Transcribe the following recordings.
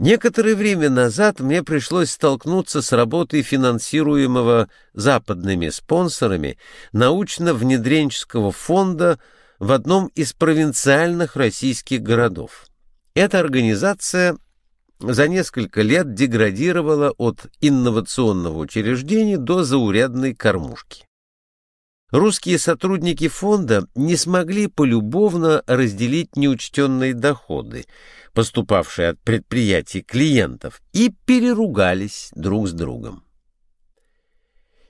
Некоторое время назад мне пришлось столкнуться с работой финансируемого западными спонсорами научно-внедренческого фонда в одном из провинциальных российских городов. Эта организация за несколько лет деградировала от инновационного учреждения до заурядной кормушки. Русские сотрудники фонда не смогли полюбовно разделить неучтенные доходы, поступавшие от предприятий клиентов, и переругались друг с другом.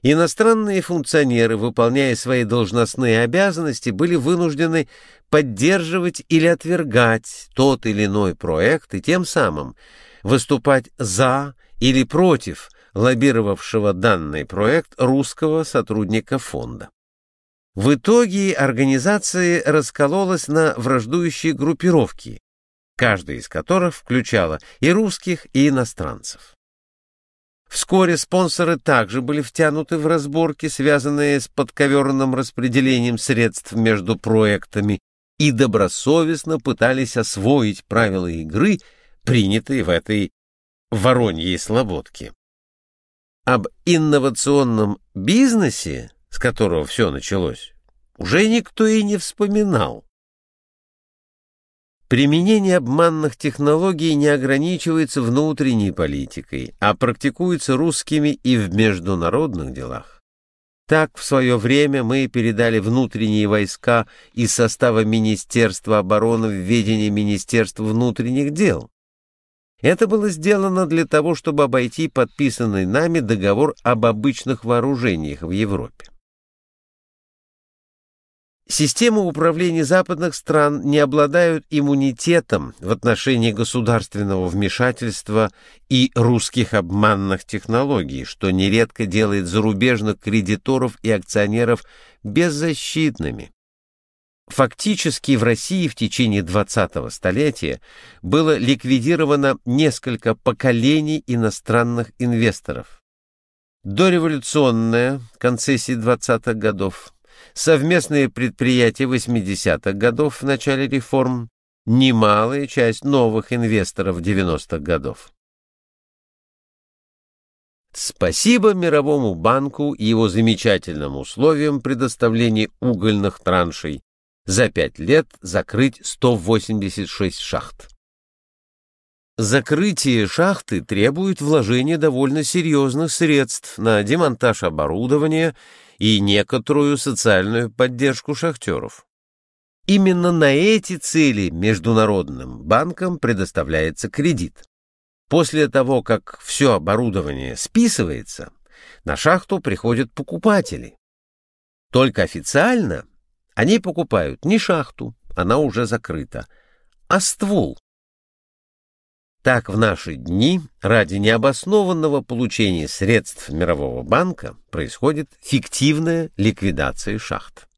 Иностранные функционеры, выполняя свои должностные обязанности, были вынуждены поддерживать или отвергать тот или иной проект и тем самым выступать за или против лоббировавшего данный проект русского сотрудника фонда. В итоге организация раскололась на враждующие группировки, каждая из которых включала и русских, и иностранцев. Вскоре спонсоры также были втянуты в разборки, связанные с подковерным распределением средств между проектами, и добросовестно пытались освоить правила игры, принятые в этой вороньей слободке. Об инновационном бизнесе с которого все началось, уже никто и не вспоминал. Применение обманных технологий не ограничивается внутренней политикой, а практикуется русскими и в международных делах. Так, в свое время мы передали внутренние войска из состава Министерства обороны в ведение Министерства внутренних дел. Это было сделано для того, чтобы обойти подписанный нами договор об обычных вооружениях в Европе. Системы управления западных стран не обладают иммунитетом в отношении государственного вмешательства и русских обманных технологий, что нередко делает зарубежных кредиторов и акционеров беззащитными. Фактически в России в течение 20-го столетия было ликвидировано несколько поколений иностранных инвесторов. Дореволюционная, концессии 20-х годов, совместные предприятия 80-х годов в начале реформ, немалая часть новых инвесторов 90-х годов. Спасибо Мировому банку и его замечательным условиям предоставления угольных траншей за пять лет закрыть 186 шахт. Закрытие шахты требует вложения довольно серьезных средств на демонтаж оборудования и некоторую социальную поддержку шахтеров. Именно на эти цели Международным банкам предоставляется кредит. После того, как все оборудование списывается, на шахту приходят покупатели. Только официально они покупают не шахту, она уже закрыта, а ствол, так в наши дни ради необоснованного получения средств Мирового банка происходит фиктивная ликвидация шахт.